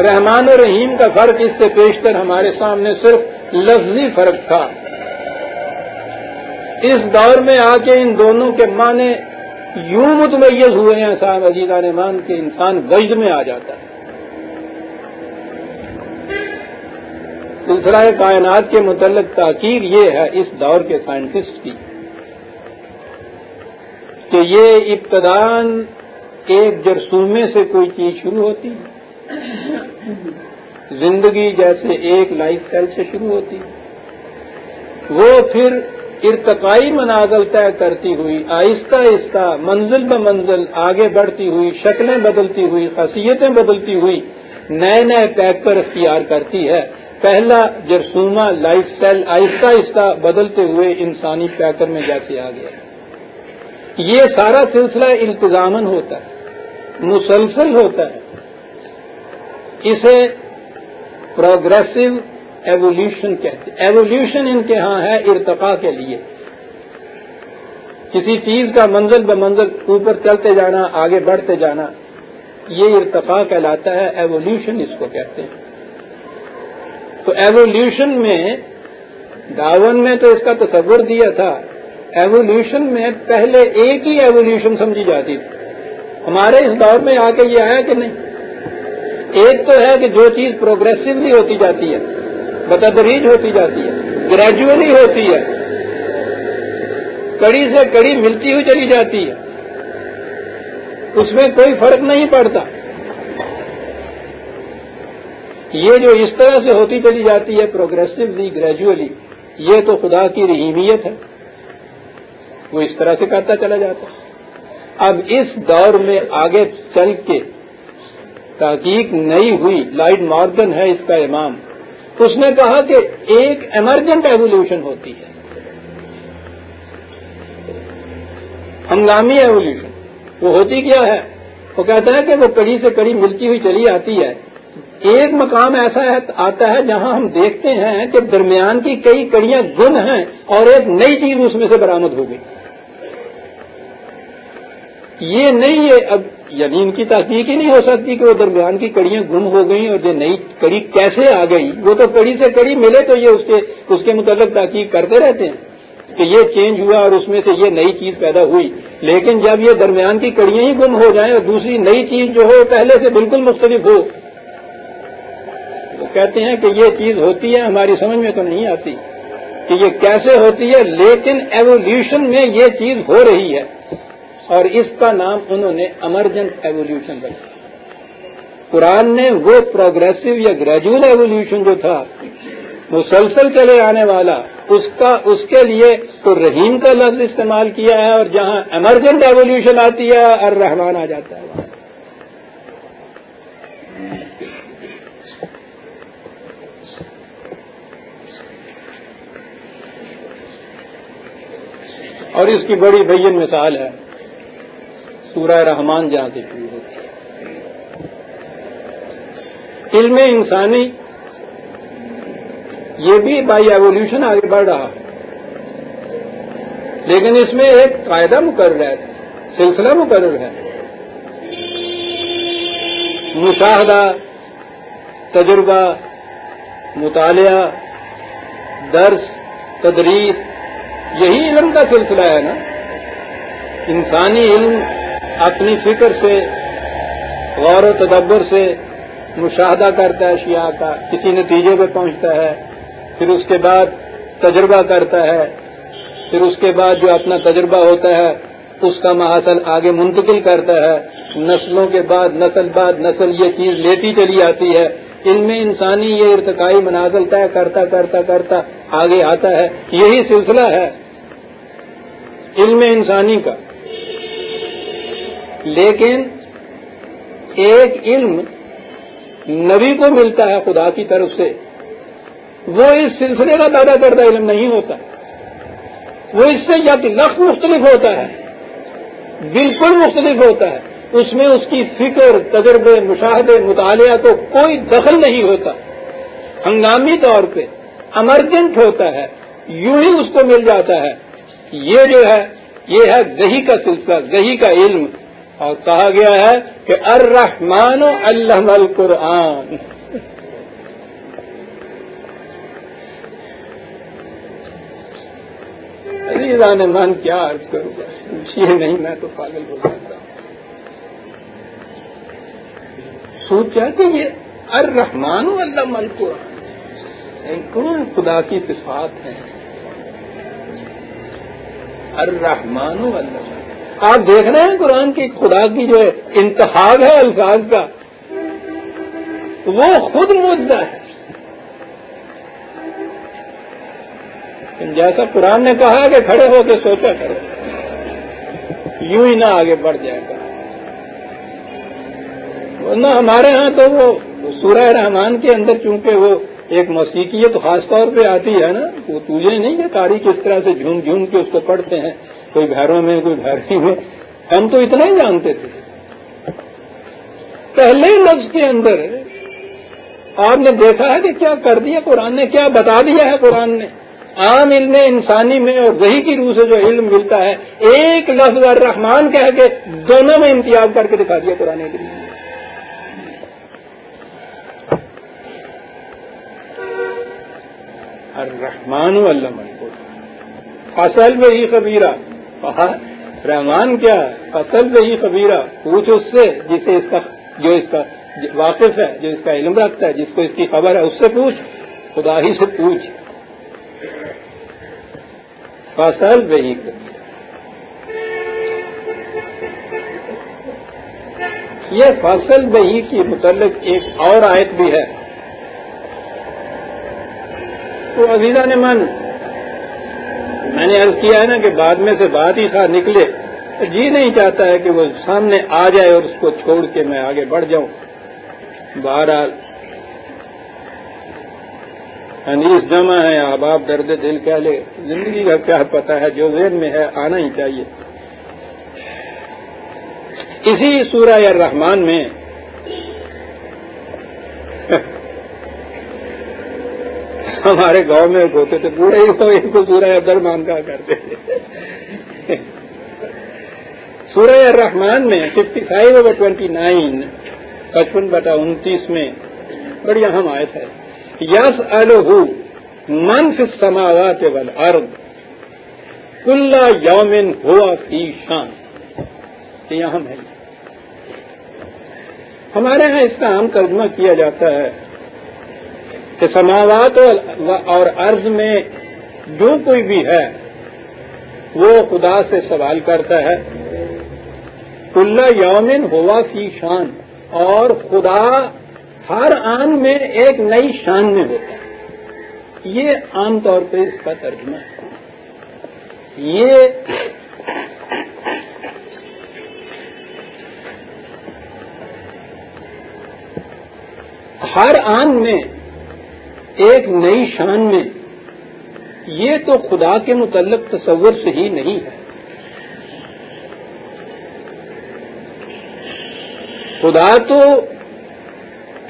A: رحمان و رحیم کا فرق اس سے پیشتر ہمارے سامنے صرف لفظی فرق تھا۔ اس دور میں آ کے ان دونوں کے معنی یوں متمیز ہوئے ہیں صاحب عزیزہ مان کے انسان وجد میں آ جاتا ہے۔ سلسلہ کائنات کے متعلق تاکیر یہ ہے اس دور کے سائنٹسٹ کی کہ یہ ابتدان ایک جرسومے سے کوئی چیز شروع ہوتی ہے۔ زندگی جیسے ایک لائف سیل سے شروع ہوتی ہے۔ وہ پھر ارتقائی منازل طے کرتی ہوئی، آہستہ آہستہ، منزل ب منزل آگے بڑھتی ہوئی، شکلیں بدلتی ہوئی، خاصیتیں بدلتی ہوئی، نئے نئے پیکر اختیار کرتی ہے۔ پہلا جرسوما لائف سٹائل آہستہ آہستہ بدلتے ہوئے انسانی پیکر میں جیسے آ گیا۔ یہ سارا سلسلہ انتظامن ہوتا ہے، مسلسل ہوتا ہے۔ اسے پروگرسو ایوولوشن کہتے ایوولوشن ان کے ہاں ہے ارتقا کے لیے۔ کسی چیز کا منزل ب منزل اوپر چلتے جانا، آگے بڑھتے جانا، یہ ارتقا کہلاتا ہے ایوولوشن اس کو کہتے ہیں۔ تو ایوولوشن میں ڈاون میں تو اس کا تصور دیا تھا ایوولوشن میں پہلے ایک ہی ایوولوشن سمجھی جاتی تھی۔ ہمارے اس دور میں آ کے یہ آیا کہ نہیں؟ ایک تو ہے کہ جو چیز پروگرسولی ہوتی جاتی ہے بتدریج ہوتی جاتی ہے گریجولی ہوتی ہے، کڑی سے کڑی ملتی ہوئی چلی جاتی ہے، اس میں کوئی فرق نہیں پڑتا۔ یہ جو اس طرح سے ہوتی چلی جاتی ہے پروگرسولی گریجولی یہ تو خدا کی رحیمیت ہے۔ وہ اس طرح سے کرتا چلا جاتا ہے۔ اب اس دور میں آگے چل کے تحقیق نئی ہوئی، لائٹ مارگن ہے اس کا امام۔ اس نے کہا کہ ایک ایمرجنٹ ایولیوشن ہوتی ہے۔ ہنگامی ایولیوشن وہ ہوتی کیا ہے؟ وہ کہتا ہے کہ وہ کڑی سے کڑی ملتی ہوئی چلی آتی ہے۔ ایک مقام ایسا ہے، آتا ہے جہاں ہم دیکھتے ہیں کہ درمیان کی کئی کڑیاں گم ہیں اور ایک نئی چیز اس میں سے برامد ہو گئی۔ یہ نہیں ہے، اب یعنی ان کی تحقیق ہی نہیں ہو سکتی کہ وہ درمیان کی کڑیاں گم ہو گئی اور یہ نئی کڑی کیسے آ گئی۔ وہ تو کڑی سے کڑی ملے تو یہ اس کے اس کے متعلق تحقیق کرتے رہتے ہیں کہ یہ چینج ہوا اور اس میں سے یہ نئی چیز پیدا ہوئی۔ لیکن جب یہ درمیان کی کڑیاں ہی گم ہو جائیں اور دوسری نئی چیز جو ہو پہلے سے بالکل مختلف ہو وہ کہتے ہیں کہ یہ چیز ہوتی ہے، ہماری سمجھ میں تو نہیں آتی کہ یہ کیسے ہوتی ہے، لیکن ایوولوشن میں یہ چیز ہو رہی ہے۔ اور اس کا نام انہوں نے امرجنٹ ایوولوشن رکھا قرآن نے وہ پروگرسو یا گریجویل ایوولوشن جو تھا، مسلسل چلے آنے والا، اس کا، اس کے لیے تو رحیم کا لفظ استعمال کیا ہے اور جہاں ایمرجنٹ ایوولوشن آتی ہے اور رحمان آ جاتا ہے۔ اور اس کی بڑی بین مثال ہے۔ سورہ رحمان جہاں سے شروع ہوتی ہے۔ علم انسانی یہ بھی بائی ایوولوشن آگے بڑھ رہا۔ ہے لیکن اس میں ایک قاعدہ مقرر ہے، سلسلہ مقرر ہے۔ مشاہدہ، تجربہ، مطالعہ، درس، تدریس یہی علم کا سلسلہ ہے نا۔ انسانی علم اپنی فکر سے، غور و تدبر سے مشاہدہ کرتا ہے شیعہ کا، کسی نتیجے پہ پہنچتا ہے، پھر اس کے بعد تجربہ کرتا ہے، پھر اس کے بعد جو اپنا تجربہ ہوتا ہے، اس کا محاصل آگے منتقل کرتا ہے۔ نسلوں کے بعد، نسل بعد نسل یہ چیز لیتی چلی آتی ہے۔ علم انسانی یہ ارتقائی منازل طے کرتا کرتا کرتا آگے آتا ہے۔ یہی سلسلہ ہے علم انسانی کا۔ لیکن ایک علم نبی کو ملتا ہے خدا کی طرف سے۔ وہ اس سلسلے کا پیدا کردہ علم نہیں ہوتا۔ وہ اس سے یا لفظ مختلف ہوتا ہے، بالکل مختلف ہوتا ہے۔ اس میں اس کی فکر، تجربے، مشاہدے، مطالعہ کو کوئی دخل نہیں ہوتا۔ ہنگامی طور پہ امرجنٹ ہوتا ہے، یوں ہی اس کو مل جاتا ہے۔ یہ جو ہے، یہ ہے گہی کا سلسلہ گہی کا علم۔ اور کہا گیا ہے کہ الرحمن اللہ القرآن۔ عزیزان من، کیا عرض کروں؟ گا یہ نہیں، میں تو پاگل ہو جاتا سوچا کہ یہ الرحمان اللہ مل یعنی کون خدا کی صفات ہیں؟ الرحمان اللہ۔ آپ دیکھ رہے ہیں قرآن کی خدا کی جو انتخاب ہے الفاظ کا، وہ خود مدعا ہے۔ جیسا قرآن نے کہا کہ کھڑے ہو کے سوچا کرو، یوں ہی نہ آگے بڑھ جائے۔ گا ورنہ ہمارے ہاں تو وہ سورہ رحمان کے اندر چونکہ وہ ایک موسیقی تو خاص طور پہ آتی ہے نا، وہ تجھے نہیں کہ تاریخ اس طرح سے جھوم جھوم کے اس کو پڑھتے ہیں، کوئی گھروں میں، کوئی گھر میں۔ ہم تو اتنا ہی جانتے تھے۔ پہلے لفظ کے اندر آپ نے دیکھا ہے کہ کیا کر دیا قرآن نے، کیا بتا دیا ہے قرآن نے۔ عام علم انسانی میں اور وہی کی روح سے جو علم ملتا ہے، ایک لفظ الرحمان کہہ کے دونوں میں امتیاز کر کے دکھا دیا قرآن کے لیے کریم الرحمان علم اصل میں ہی خبیرہ۔ رحمان کیا؟ اصل میں ہی خبیرہ۔ پوچھ اس سے جسے اس کا جو اس کا واقف ہے، جو اس کا علم رکھتا ہے، جس کو اس کی خبر ہے، اس سے پوچھ۔ خدا ہی سے پوچھ۔ فصل وہیکل یہ فصل بہی کی متعلق ایک اور آیت بھی ہے۔ تو عزیزہ نے من۔ میں نے عرض کیا ہے نا کہ بعد میں سے بات ہی تھا نکلے۔ جی نہیں چاہتا ہے کہ وہ سامنے آ جائے اور اس کو چھوڑ کے میں آگے بڑھ جاؤں۔ بہرحال، انیس جمع ہے احباب درد دل کہہ لے۔ زندگی کا کیا پتا ہے، جو ذہن میں ہے، آنا ہی چاہیے۔ اسی سورہ رحمان میں ہمارے گاؤں میں ہوتے تھے، پورے ہی کو سورہ درمان کا کرتے تھے۔ سورہ رحمان میں fifty five over twenty nine پچپن بٹا انتیس میں بڑی اہم آیت ہے۔ یس الح منف سماوات والارض کل یومن ہوا کی شان۔ یہاں ہے۔ ہمارے یہاں اس کا عام ترجمہ کیا جاتا ہے کہ سماوات اور عرض میں جو کوئی بھی ہے، وہ خدا سے سوال کرتا ہے۔ کل یومن ہوا کی شان، اور خدا ہر آن میں ایک نئی شان میں ہوتا ہے۔ یہ عام طور پہ اس کا ترجمہ ہے۔ یہ ہر آن میں ایک نئی شان میں، یہ تو خدا کے متعلق تصور سے ہی نہیں ہے۔ خدا تو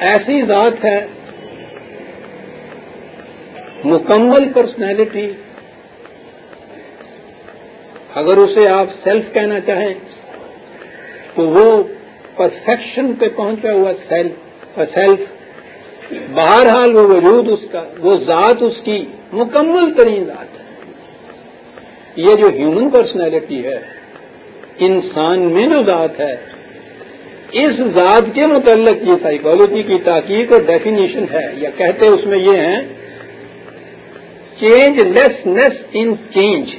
A: ایسی ذات ہے، مکمل پرسنالٹی اگر اسے آپ سیلف کہنا چاہیں، تو وہ پرفیکشن پہ پہنچا ہوا سیلف سیلف بہرحال وہ وجود اس کا، وہ ذات اس کی مکمل ترین ذات ہے۔ یہ جو ہیومن پرسنالٹی ہے، انسان میں جو ذات ہے، اس ذات کے متعلق یہ سائیکالوجی کی تحقیق اور ڈیفینیشن ہے۔ یا کہتے اس میں یہ ہیں چینج لیس نیس ان چینج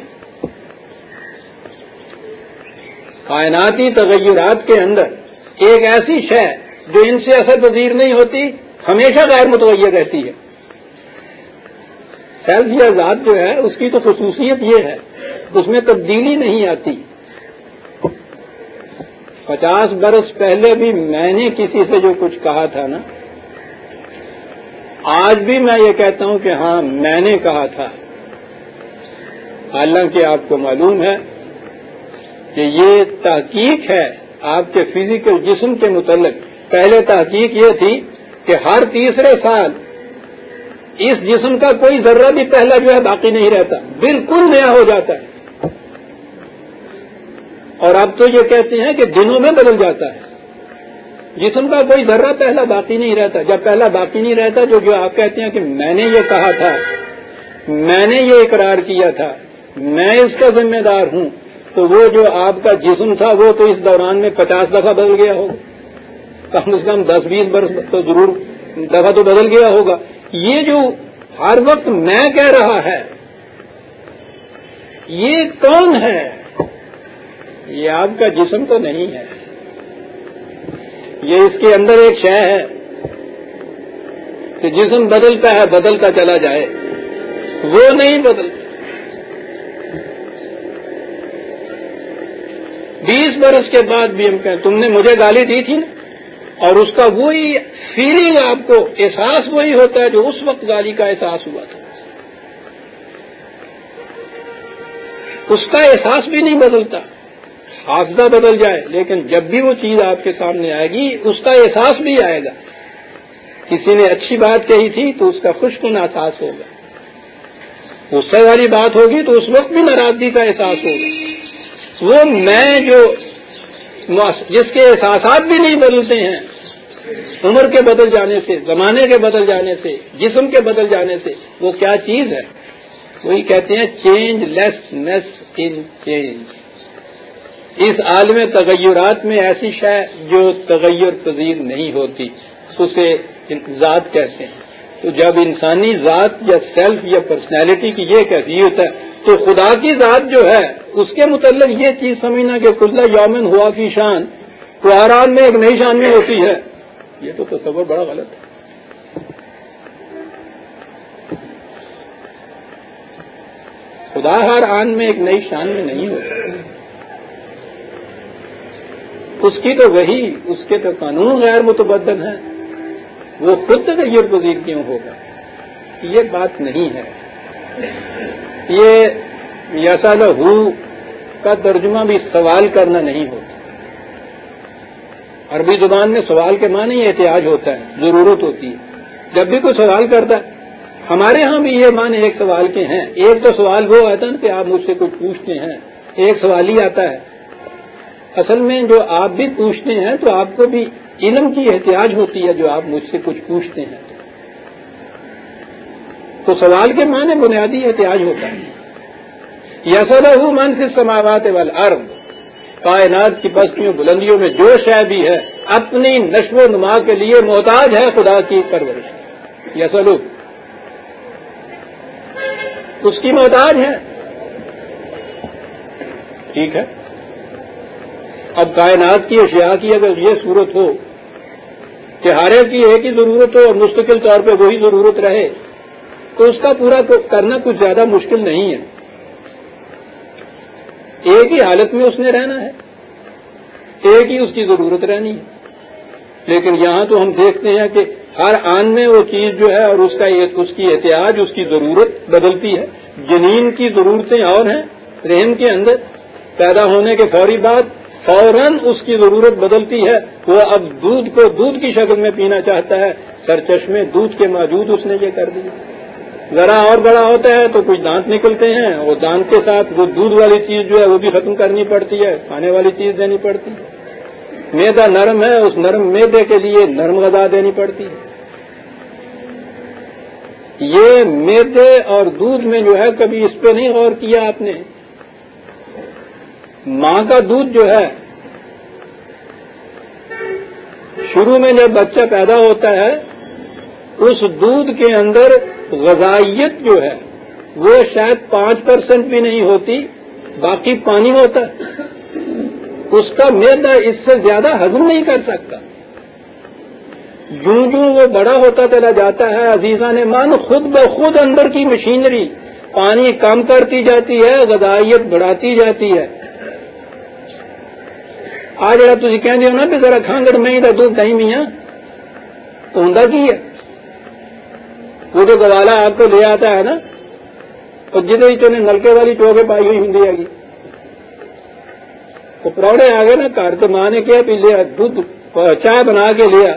A: کائناتی تغیرات کے اندر ایک ایسی شے جو ان سے اثر پذیر نہیں ہوتی ہمیشہ غیر متغیر رہتی ہے۔ سیلف یا ذات جو ہے، اس کی تو خصوصیت یہ ہے، اس میں تبدیلی نہیں آتی۔ پچاس برس پہلے بھی میں نے کسی سے جو کچھ کہا تھا نا، آج بھی میں یہ کہتا ہوں کہ ہاں میں نے کہا تھا۔ حالانکہ آپ کو معلوم ہے کہ یہ تحقیق ہے آپ کے فزیکل جسم کے متعلق۔ پہلے تحقیق یہ تھی کہ ہر تیسرے سال اس جسم کا کوئی ذرہ بھی پہلا جو ہے باقی نہیں رہتا، بالکل نیا ہو جاتا ہے۔ اور اب تو یہ کہتے ہیں کہ دنوں میں بدل جاتا ہے۔ جسم کا کوئی ذرہ پہلا باقی نہیں رہتا۔ جب پہلا باقی نہیں رہتا، جو جو آپ کہتے ہیں کہ میں نے یہ کہا تھا، میں نے یہ اقرار کیا تھا، میں اس کا ذمہ دار ہوں، تو وہ جو آپ کا جسم تھا، وہ تو اس دوران میں پچاس دفعہ بدل گیا ہوگا۔ کم از کم دس بیس برس تو ضرور دفعہ تو بدل گیا ہوگا۔ یہ جو ہر وقت میں کہہ رہا ہے، یہ کون ہے؟ یہ آپ کا جسم تو نہیں ہے۔ یہ اس کے اندر ایک شے ہے کہ جسم بدلتا ہے، بدلتا چلا جائے۔ وہ نہیں بدلتا۔ بیس برس کے بعد بھی ہم کہیں، تم نے مجھے گالی دی تھی نا؟ اور اس کا وہی فیلنگ آپ کو احساس وہی ہوتا ہے جو اس وقت گالی کا احساس ہوا تھا۔ اس کا احساس بھی نہیں بدلتا۔ حافظہ بدل جائے، لیکن جب بھی وہ چیز آپ کے سامنے آئے گی، اس کا احساس بھی آئے گا۔ کسی نے اچھی بات کہی تھی تو اس کا خوش کن احساس ہوگا۔ غصے والی بات ہوگی تو اس وقت بھی ناراضگی کا احساس ہوگا۔ وہ میں جو جس کے احساسات بھی نہیں بدلتے ہیں۔ عمر کے بدل جانے سے، زمانے کے بدل جانے سے، جسم کے بدل جانے سے، وہ کیا چیز ہے؟ وہی کہتے ہیں چینج لیس نیس ان چینج اس عالم تغیرات میں ایسی شے جو تغیر پذیر نہیں ہوتی، اسے ذات کہتے ہیں۔ تو جب انسانی ذات یا سیلف یا پرسنالٹی کی یہ کیفیت ہے تو خدا کی ذات جو ہے، اس کے متعلق یہ چیز سمجھنا کہ کلّا یومن ہوا کی شان تو میں ایک نئی شان میں ہوتی ہے۔ یہ تو تصور بڑا غلط ہے۔ خدا ہر آن میں ایک نئی شان میں نہیں ہوتا اس کی تو وہی، اس کے تو قانون غیر متبدل ہیں۔ وہ خود تغیر پذیر کیوں ہوگا؟ یہ بات نہیں ہے۔ یہ یسا ہو کا ترجمہ بھی سوال کرنا نہیں ہوتا۔ عربی زبان میں سوال کے معنی احتیاط ہوتا ہے، ضرورت ہوتی ہے۔ جب بھی کوئی سوال کرتا ہے، ہمارے ہاں بھی یہ معنی ایک سوال کے ہیں۔ ایک تو سوال وہ آتا ہے کہ آپ مجھ سے کچھ پوچھتے ہیں، ایک سوال ہی آتا ہے۔ اصل میں جو آپ بھی پوچھتے ہیں تو آپ کو بھی علم کی احتیاط ہوتی ہے جو آپ مجھ سے کچھ پوچھتے ہیں۔ تو سوال کے معنی بنیادی احتیاط ہوتا ہے۔ یسل من سے سماوات وال ارب کائنات کی بستیوں، بلندیوں میں جو شے بھی ہے، اپنی نشو و نما کے لیے محتاج ہے خدا کی پرورش۔ یسلو اس کی محتاج ہے۔ ٹھیک ہے۔ اب کائنات کی اشیاء کی اگر یہ صورت ہو، کہ ہر ایک کی ایک ہی ضرورت ہو اور مستقل طور پہ وہی ضرورت رہے تو اس کا پورا کرنا کچھ زیادہ مشکل نہیں ہے۔ ایک ہی حالت میں اس نے رہنا ہے۔ ایک ہی اس کی ضرورت رہنی ہے۔ لیکن یہاں تو ہم دیکھتے ہیں کہ ہر آن میں وہ چیز جو ہے اور اس کا اس کی احتیاط اس کی ضرورت بدلتی ہے۔ جنین کی ضرورتیں اور ہیں۔ رحم کے اندر پیدا ہونے کے فوری بعد فوراً اس کی ضرورت بدلتی ہے۔ وہ اب دودھ کو دودھ کی شکل میں پینا چاہتا ہے۔ سرچشمے دودھ کے موجود اس نے یہ کر دیا ذرا اور بڑا ہوتا ہے تو کچھ دانت نکلتے ہیں وہ دانت کے ساتھ وہ دودھ والی چیز جو ہے وہ بھی ختم کرنی پڑتی ہے، کھانے والی چیز دینی پڑتی ہے۔ میدا نرم ہے، اس نرم میدے کے لیے نرم غذا دینی پڑتی ہے۔ یہ میدے اور دودھ میں جو ہے کبھی اس پہ نہیں غور کیا آپ نے۔ ماں کا دودھ جو ہے، شروع میں جب بچہ پیدا ہوتا ہے، اس دودھ کے اندر غذائیت جو ہے، وہ شاید پانچ پرسینٹ بھی نہیں ہوتی، باقی پانی ہوتا ہے۔ اس کا میدا اس سے زیادہ ہضم نہیں کر سکتا۔ جوں جوں وہ بڑا ہوتا چلا جاتا ہے، عزیزہ نے مان، خود بخود اندر کی مشینری۔ پانی کم کرتی جاتی ہے، غذائیت بڑھاتی جاتی ہے۔ آج جا تھی کہ نا بھی ذرا کھانگڑ میں دودھ کہیں بھی ہاں تو ہوں کی ہے؟ وہ جو گوالا آپ کو لے آتا ہے نا، تو جی نے نلکے والی چوکے پائی ہوئی ہوں گی تو پروڑے آ گئے نا، گھر تو ماں نے کیا پی لیا دودھ، چائے بنا کے لیا۔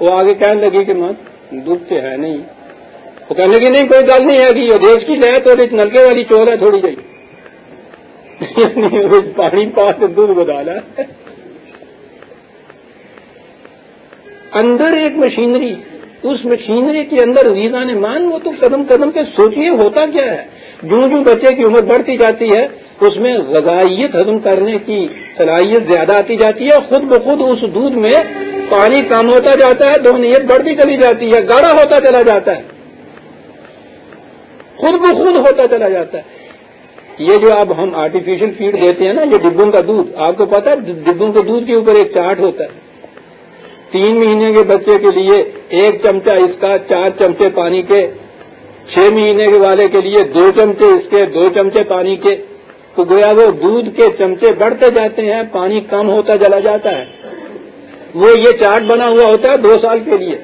A: وہ آگے کہنے لگی کہ ماں، دودھ تو ہے نہیں۔ وہ کہنے لگی، نہیں، کوئی گل نہیں ہے کہ یہ دیش کی لے تو نلکے والی چول ہے، تھوڑی جی پانی پاس دودھ بدالا اندر ایک مشینری۔ اس مشینری کے اندر ریزا نے مان وہ تو قدم قدم کے سوچیے ہوتا کیا ہے۔ جو جو بچے کی عمر بڑھتی جاتی ہے، اس میں غذائیت ہضم کرنے کی صلاحیت زیادہ آتی جاتی ہے خود بخود اس دودھ میں پانی کم ہوتا جاتا ہے دونیت بڑھتی چلی جاتی ہے، گاڑا ہوتا چلا جاتا ہے۔ خود بخود ہوتا چلا جاتا ہے۔ یہ جو اب ہم آرٹیفیشل فیڈ دیتے ہیں نا، یہ ڈبوں کا دودھ، آپ کو پتا ہے، ڈبوں کے دودھ کے اوپر ایک چارٹ ہوتا ہے۔ تین مہینے کے بچے کے لیے ایک چمچہ اس کا چار چمچے پانی کے، چھ مہینے کے والے کے لیے دو چمچے اس کے، دو چمچے پانی کے۔ تو گویا وہ دودھ کے چمچے بڑھتے جاتے ہیں، پانی کم ہوتا چلا جاتا ہے۔ وہ یہ چارٹ بنا ہوا ہوتا ہے دو سال کے لیے۔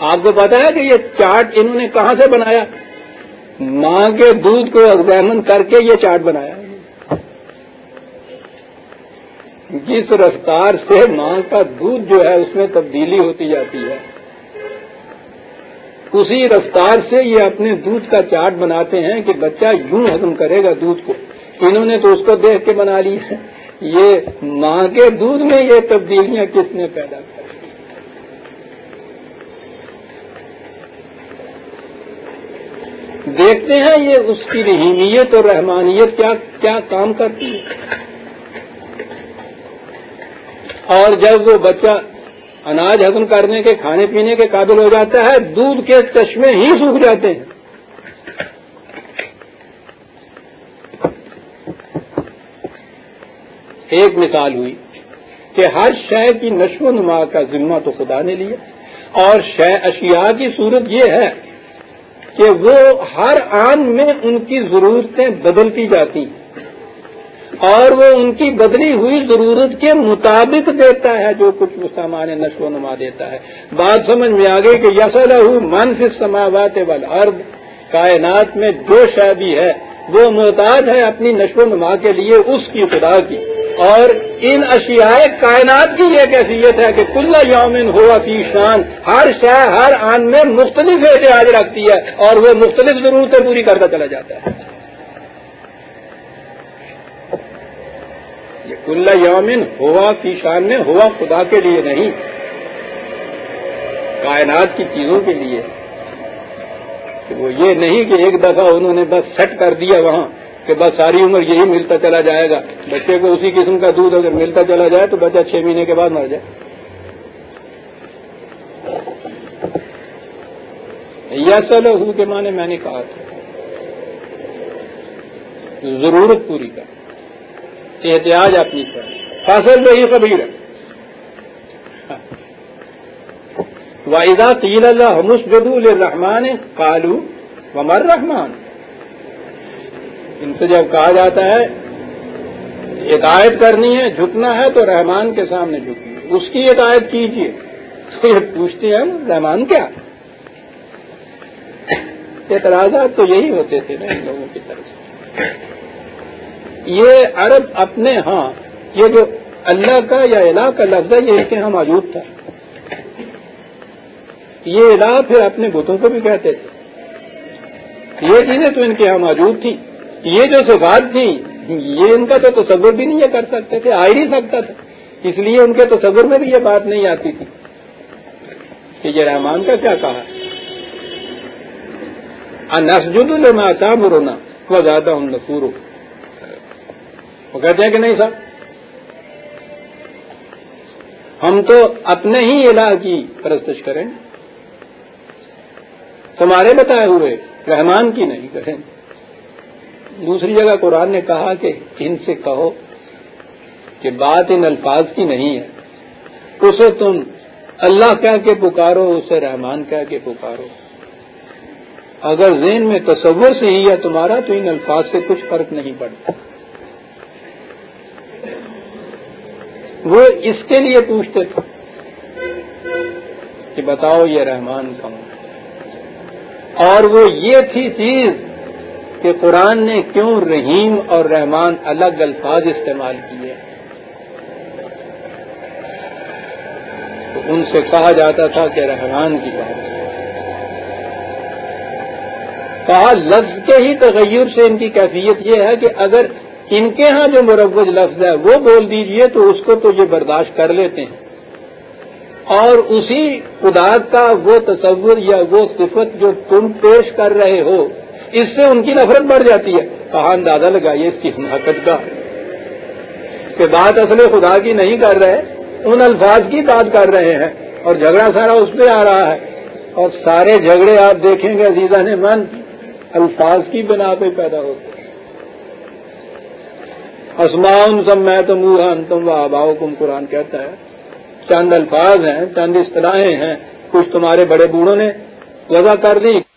A: آپ کو پتا ہے کہ یہ چارٹ انہوں نے کہاں سے بنایا؟ ماں کے دودھ کو ایگزامن کر کے یہ چارٹ بنایا۔ جس رفتار سے ماں کا دودھ جو ہے اس میں تبدیلی ہوتی جاتی ہے۔ اسی رفتار سے یہ اپنے دودھ کا چارٹ بناتے ہیں کہ بچہ یوں ہضم کرے گا دودھ کو۔ انہوں نے تو اس کو دیکھ کے بنا لی ہے۔ یہ ماں کے دودھ میں یہ تبدیلیاں کس نے پیدا کر دیکھتے ہیں یہ اس کی رحیمیت اور رحمانیت کیا کیا کام کرتی ہے۔ اور جب وہ بچہ اناج ہضم کرنے کے، کھانے پینے کے قابل ہو جاتا ہے، دودھ کے چشمے ہی سوکھ جاتے ہیں۔ ایک مثال ہوئی کہ ہر شے کی نشو و نما کا ذمہ تو خدا نے لیا۔ اور شے اشیاء کی صورت یہ ہے کہ وہ ہر آن میں ان کی ضرورتیں بدلتی جاتی ہیں۔ اور وہ ان کی بدلی ہوئی ضرورت کے مطابق دیتا ہے جو کچھ وہ سامان نشو و نما دیتا ہے۔ بات سمجھ میں آ گئی کہ یسل من سے سماوات والارض، کائنات میں جو شادی ہے، وہ محتاج ہے اپنی نشو و نما کے لیے اس کی خدا کی۔ اور ان اشیاء کائنات کی یہ کیفیت ہے کہ کل یومن ہوا کی شان، ہر شہ ہر آن میں مختلف احتیاط رکھتی ہے اور وہ مختلف ضرورتیں پوری کرتا چلا جاتا ہے۔ کل یومن، ہوا کی شان میں، ہوا خدا کے لیے نہیں۔ کائنات کی چیزوں کے لیے۔ وہ یہ نہیں کہ ایک دفعہ انہوں نے بس سیٹ کر دیا وہاں، کہ بس ساری عمر یہی ملتا چلا جائے گا۔ بچے کو اسی قسم کا دودھ اگر ملتا چلا جائے تو بچہ چھ مہینے کے بعد مر جائے۔ یا ہو کے معنی میں نے کہا تھا۔ ضرورت پوری کر۔ احتیاط اپنی کر فصل وہی قبیر واحدہ تیل اللہ مسجد الرحمان کالو ومر رحمان ان سے جب کہا جاتا ہے، ہدایت کرنی ہے، جھکنا ہے، تو رحمان کے سامنے جھکیے اس کی ہدایت کیجیے پوچھتے ہیں، رحمان کیا؟ اعتراضات تو یہی ہوتے تھے نا ان لوگوں کی طرف سے۔ یہ عرب اپنے ہاں یہ جو اللہ کا یا الہ کا لفظ ہے، یہ اس کے ہاں موجود تھا۔ یہ الہ پھر اپنے بتوں کو بھی کہتے تھے۔ یہ چیزیں تو ان کے یہاں موجود تھیں۔ یہ جو صفات تھی یہ ان کا تو تصور بھی نہیں کر سکتے تھے، آ ہی نہیں سکتا تھا۔ اس لیے ان کے تصور میں بھی یہ بات نہیں آتی تھی کہ یہ رحمان کا کیا کہا۔ نسجد الماتا مرونا وہ زیادہ ہوں نسور وہ کہتے ہیں کہ نہیں صاحب ہم تو اپنے ہی الہ کی پرستش کریں۔ تمہارے بتائے ہوئے رحمان کی نہیں کریں۔ دوسری جگہ قرآن نے کہا کہ ان سے کہو کہ بات ان الفاظ کی نہیں ہے۔ اسے تم اللہ کہہ کے پکارو، اسے رحمان کہہ کے پکارو۔ اگر ذہن میں تصور سے ہی ہے تمہارا، تو ان الفاظ سے کچھ فرق نہیں پڑتا۔ وہ اس کے لیے پوچھتے تھے کہ بتاؤ یہ رحمان کون اور وہ یہ تھی چیز کہ قرآن نے کیوں رحیم اور رحمان الگ الفاظ استعمال کیے؟ تو ان سے کہا جاتا تھا کہ رحمان کی بات کہا، لفظ کے ہی تغیر سے ان کی کیفیت یہ ہے کہ اگر ان کے ہاں جو مروج لفظ ہے، وہ بول دیجیے تو اس کو تو یہ برداشت کر لیتے ہیں۔ اور اسی خدا کا وہ تصور یا وہ صفت جو تم پیش کر رہے ہو، اس سے ان کی نفرت بڑھ جاتی ہے۔ کہاں اندازہ لگائیے اس کی حماقت کا؟ کہ بات اصل خدا کی نہیں کر رہے، ان الفاظ کی بات کر رہے ہیں۔ اور جھگڑا سارا اس پہ آ رہا ہے۔ اور سارے جھگڑے آپ دیکھیں گے عزیزہ نے من الفاظ کی بنا پہ پیدا ہوتے اسماؤن سب میں تم تم و آباؤ کم قرآن کہتا ہے۔ چند الفاظ ہیں، چند اصطلاحیں ہیں، کچھ تمہارے بڑے بوڑھوں نے وضع کر دی۔